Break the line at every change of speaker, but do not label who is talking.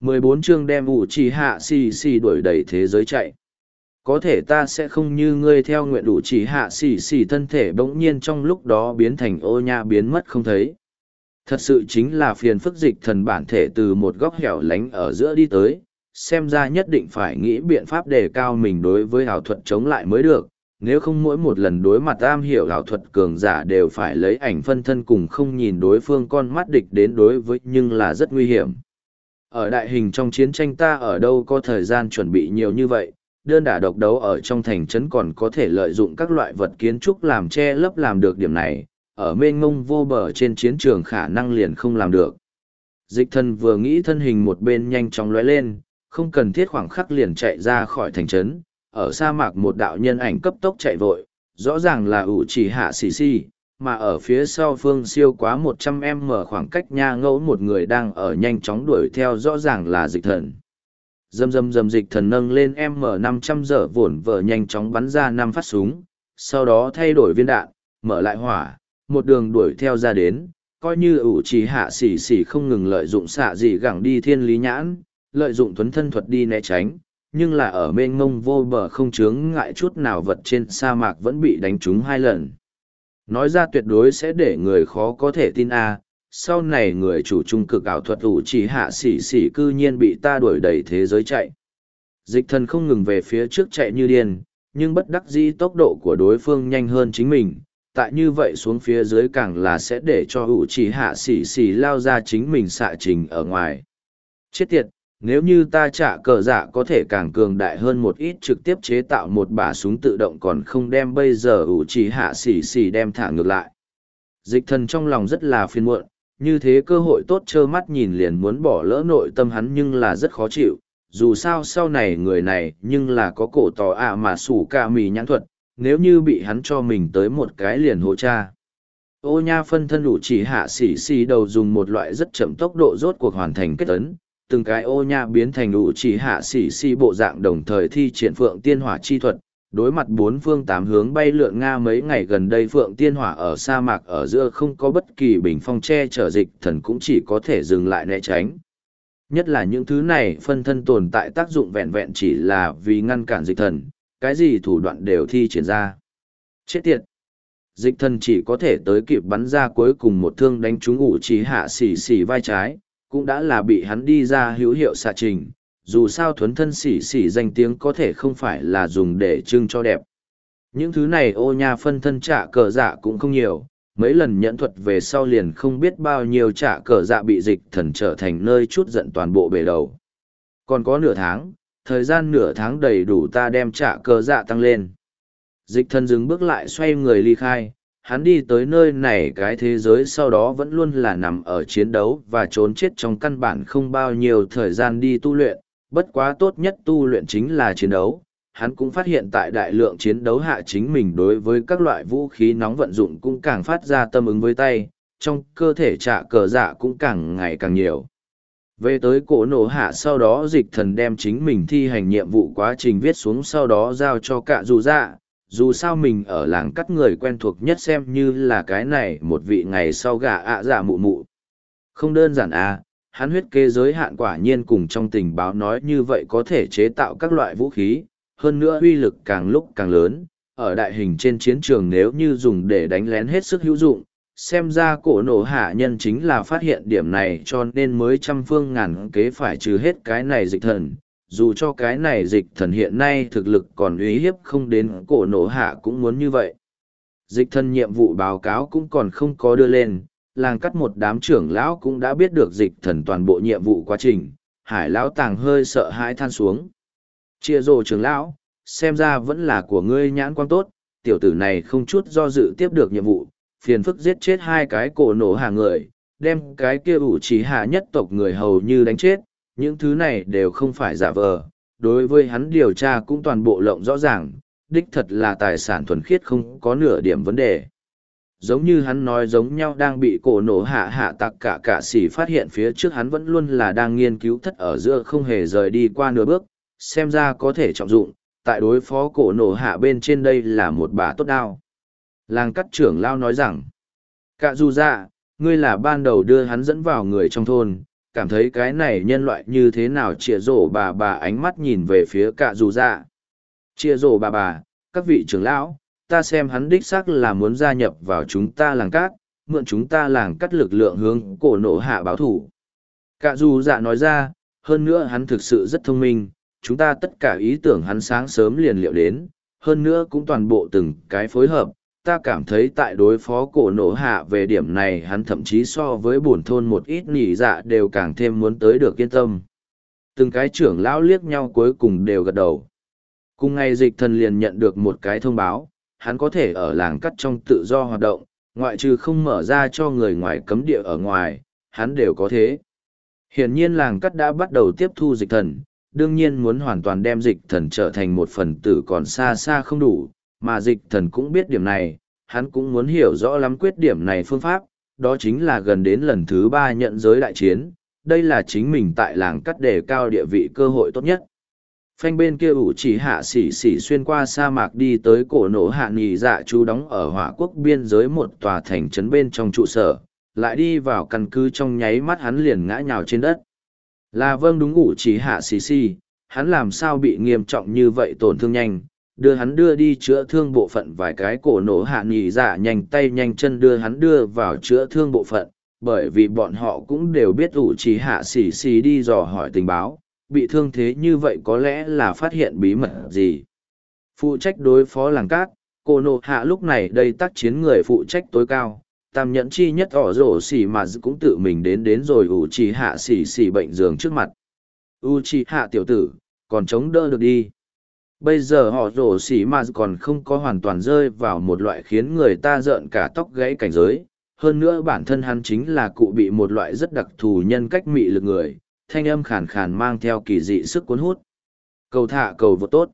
14 chương đem ủ trì hạ xì xì đuổi đầy thế giới chạy. Có thể ta sẽ không như ngươi theo nguyện đủ chỉ hạ xì xì thân thể bỗng nhiên trong lúc đó biến thành ô nha biến mất không thấy. Thật sự chính là phiền phức dịch thần bản thể từ một góc hẻo lánh ở giữa đi tới, xem ra nhất định phải nghĩ biện pháp đề cao mình đối với ảo thuật chống lại mới được, nếu không mỗi một lần đối mặt am hiểu ảo thuật cường giả đều phải lấy ảnh phân thân cùng không nhìn đối phương con mắt địch đến đối với nhưng là rất nguy hiểm. Ở đại hình trong chiến tranh ta ở đâu có thời gian chuẩn bị nhiều như vậy, đơn đả độc đấu ở trong thành trấn còn có thể lợi dụng các loại vật kiến trúc làm che lấp làm được điểm này, ở mênh ngông vô bờ trên chiến trường khả năng liền không làm được. Dịch thần vừa nghĩ thân hình một bên nhanh chóng lóe lên, không cần thiết khoảng khắc liền chạy ra khỏi thành trấn, ở sa mạc một đạo nhân ảnh cấp tốc chạy vội, rõ ràng là ủ chỉ hạ xì xì, mà ở phía sau phương siêu quá một trăm em mở khoảng cách nha ngẫu một người đang ở nhanh chóng đuổi theo rõ ràng là dịch thần. dầm dầm dầm dịch thần nâng lên m năm trăm giờ vổn vở nhanh chóng bắn ra năm phát súng, sau đó thay đổi viên đạn, mở lại hỏa, một đường đuổi theo ra đến, coi như ủ trì hạ xỉ xỉ không ngừng lợi dụng xạ gì gẳng đi thiên lý nhãn, lợi dụng thuấn thân thuật đi né tránh, nhưng là ở mênh mông vô bờ không chướng ngại chút nào vật trên sa mạc vẫn bị đánh trúng hai lần. Nói ra tuyệt đối sẽ để người khó có thể tin a sau này người chủ trung cực ảo thuật ủ chỉ hạ xỉ xỉ cư nhiên bị ta đuổi đầy thế giới chạy. Dịch thần không ngừng về phía trước chạy như điên, nhưng bất đắc dĩ tốc độ của đối phương nhanh hơn chính mình, tại như vậy xuống phía dưới càng là sẽ để cho ủ chỉ hạ xỉ xỉ lao ra chính mình xạ trình ở ngoài. Chết tiệt, nếu như ta trả cờ dạ có thể càng cường đại hơn một ít trực tiếp chế tạo một bả súng tự động còn không đem bây giờ ủ chỉ hạ xỉ xỉ đem thả ngược lại. Dịch thần trong lòng rất là phiền muộn, như thế cơ hội tốt trơ mắt nhìn liền muốn bỏ lỡ nội tâm hắn nhưng là rất khó chịu, dù sao sau này người này nhưng là có cổ tỏ ạ mà sủ ca mì nhãn thuật, nếu như bị hắn cho mình tới một cái liền hỗ cha. Ô nha phân thân đủ chỉ hạ xỉ xỉ đầu dùng một loại rất chậm tốc độ rốt cuộc hoàn thành kết ấn, từng cái ô nha biến thành đủ chỉ hạ xỉ si bộ dạng đồng thời thi triển phượng tiên hỏa chi thuật, đối mặt bốn phương tám hướng bay lượn Nga mấy ngày gần đây Phượng Tiên Hỏa ở sa mạc ở giữa không có bất kỳ bình phong che chở dịch thần cũng chỉ có thể dừng lại né tránh. Nhất là những thứ này phân thân tồn tại tác dụng vẹn vẹn chỉ là vì ngăn cản dịch thần, cái gì thủ đoạn đều thi triển ra. Chết tiệt! Dịch thần chỉ có thể tới kịp bắn ra cuối cùng một thương đánh trúng ủ trí hạ xỉ xỉ vai trái, cũng đã là bị hắn đi ra hữu hiệu xạ trình, dù sao thuấn thân xỉ xỉ danh tiếng có thể không phải là dùng để trưng cho đẹp. Những thứ này ô nha phân thân trả cờ dạ cũng không nhiều, mấy lần nhẫn thuật về sau liền không biết bao nhiêu trả cờ dạ bị dịch thần trở thành nơi chút giận toàn bộ bể đầu. Còn có nửa tháng, thời gian nửa tháng đầy đủ ta đem trả cờ dạ tăng lên. Dịch thần dừng bước lại xoay người ly khai, hắn đi tới nơi này cái thế giới sau đó vẫn luôn là nằm ở chiến đấu và trốn chết trong căn bản không bao nhiêu thời gian đi tu luyện, bất quá tốt nhất tu luyện chính là chiến đấu. Hắn cũng phát hiện tại đại lượng chiến đấu hạ chính mình đối với các loại vũ khí nóng vận dụng cũng càng phát ra tâm ứng với tay, trong cơ thể trả cờ dạ cũng càng ngày càng nhiều. Về tới cổ nổ hạ sau đó dịch thần đem chính mình thi hành nhiệm vụ quá trình viết xuống sau đó giao cho cả dù dạ, dù sao mình ở làng cắt người quen thuộc nhất xem như là cái này một vị ngày sau gà ạ giả mụ mụ. Không đơn giản à, hắn huyết kế giới hạn quả nhiên cùng trong tình báo nói như vậy có thể chế tạo các loại vũ khí, hơn nữa uy lực càng lúc càng lớn, ở đại hình trên chiến trường nếu như dùng để đánh lén hết sức hữu dụng, xem ra cổ nổ hạ nhân chính là phát hiện điểm này cho nên mới trăm phương ngàn kế phải trừ hết cái này dịch thần. Dù cho cái này dịch thần hiện nay thực lực còn uy hiếp không đến cổ nổ hạ cũng muốn như vậy. Dịch thần nhiệm vụ báo cáo cũng còn không có đưa lên, làng cắt một đám trưởng lão cũng đã biết được dịch thần toàn bộ nhiệm vụ quá trình, hải lão tàng hơi sợ hãi than xuống. Chia rồ trưởng lão, xem ra vẫn là của ngươi nhãn quan tốt, tiểu tử này không chút do dự tiếp được nhiệm vụ, phiền phức giết chết hai cái cổ nổ hạ người, đem cái kia ủ chỉ hạ nhất tộc người hầu như đánh chết, những thứ này đều không phải giả vờ. Đối với hắn điều tra cũng toàn bộ lộng rõ ràng, đích thật là tài sản thuần khiết không có nửa điểm vấn đề giống như hắn nói giống nhau đang bị cổ nổ hạ hạ tặc cả cả xỉ phát hiện phía trước hắn vẫn luôn là đang nghiên cứu thất ở giữa không hề rời đi qua nửa bước, xem ra có thể trọng dụng, tại đối phó cổ nổ hạ bên trên đây là một bà tốt đao. Làng cắt trưởng lao nói rằng, cả dù dạ, ngươi là ban đầu đưa hắn dẫn vào người trong thôn, cảm thấy cái này nhân loại như thế nào chịa rổ bà bà ánh mắt nhìn về phía cả dù dạ. Chịa rổ bà bà, các vị trưởng lão, ta xem hắn đích xác là muốn gia nhập vào chúng ta làng cát, mượn chúng ta làng cắt lực lượng hướng cổ nổ hạ báo thủ. Cả dù dạ nói ra, hơn nữa hắn thực sự rất thông minh, chúng ta tất cả ý tưởng hắn sáng sớm liền liệu đến, hơn nữa cũng toàn bộ từng cái phối hợp, ta cảm thấy tại đối phó cổ nổ hạ về điểm này hắn thậm chí so với bổn thôn một ít nỉ dạ đều càng thêm muốn tới được yên tâm. Từng cái trưởng lão liếc nhau cuối cùng đều gật đầu. Cùng ngày dịch thần liền nhận được một cái thông báo, hắn có thể ở làng cắt trong tự do hoạt động, ngoại trừ không mở ra cho người ngoài cấm địa ở ngoài, hắn đều có thế. Hiển nhiên làng cắt đã bắt đầu tiếp thu dịch thần, đương nhiên muốn hoàn toàn đem dịch thần trở thành một phần tử còn xa xa không đủ, mà dịch thần cũng biết điểm này, hắn cũng muốn hiểu rõ lắm quyết điểm này phương pháp, đó chính là gần đến lần thứ ba nhận giới đại chiến, đây là chính mình tại làng cắt đề cao địa vị cơ hội tốt nhất. Phanh bên kia ủ chỉ hạ xỉ xỉ xuyên qua sa mạc đi tới cổ nổ hạ nghỉ dạ chú đóng ở hỏa quốc biên giới một tòa thành trấn bên trong trụ sở, lại đi vào căn cứ trong nháy mắt hắn liền ngã nhào trên đất. Là vâng đúng ủ chỉ hạ xỉ xỉ, hắn làm sao bị nghiêm trọng như vậy tổn thương nhanh, đưa hắn đưa đi chữa thương bộ phận vài cái cổ nổ hạ nghỉ giả dạ nhanh tay nhanh chân đưa hắn đưa vào chữa thương bộ phận, bởi vì bọn họ cũng đều biết ủ trí hạ xỉ xỉ đi dò hỏi tình báo bị thương thế như vậy có lẽ là phát hiện bí mật gì. Phụ trách đối phó làng cát, cô nổ hạ lúc này đây tác chiến người phụ trách tối cao, tam nhẫn chi nhất ỏ rổ xỉ mà cũng tự mình đến đến rồi ủ trì hạ xỉ xỉ bệnh giường trước mặt. U trì hạ tiểu tử, còn chống đỡ được đi. Bây giờ họ rổ xỉ mà còn không có hoàn toàn rơi vào một loại khiến người ta rợn cả tóc gãy cảnh giới. Hơn nữa bản thân hắn chính là cụ bị một loại rất đặc thù nhân cách mị lực người, thanh âm khàn khàn mang theo kỳ dị sức cuốn hút. Cầu thả cầu vượt tốt.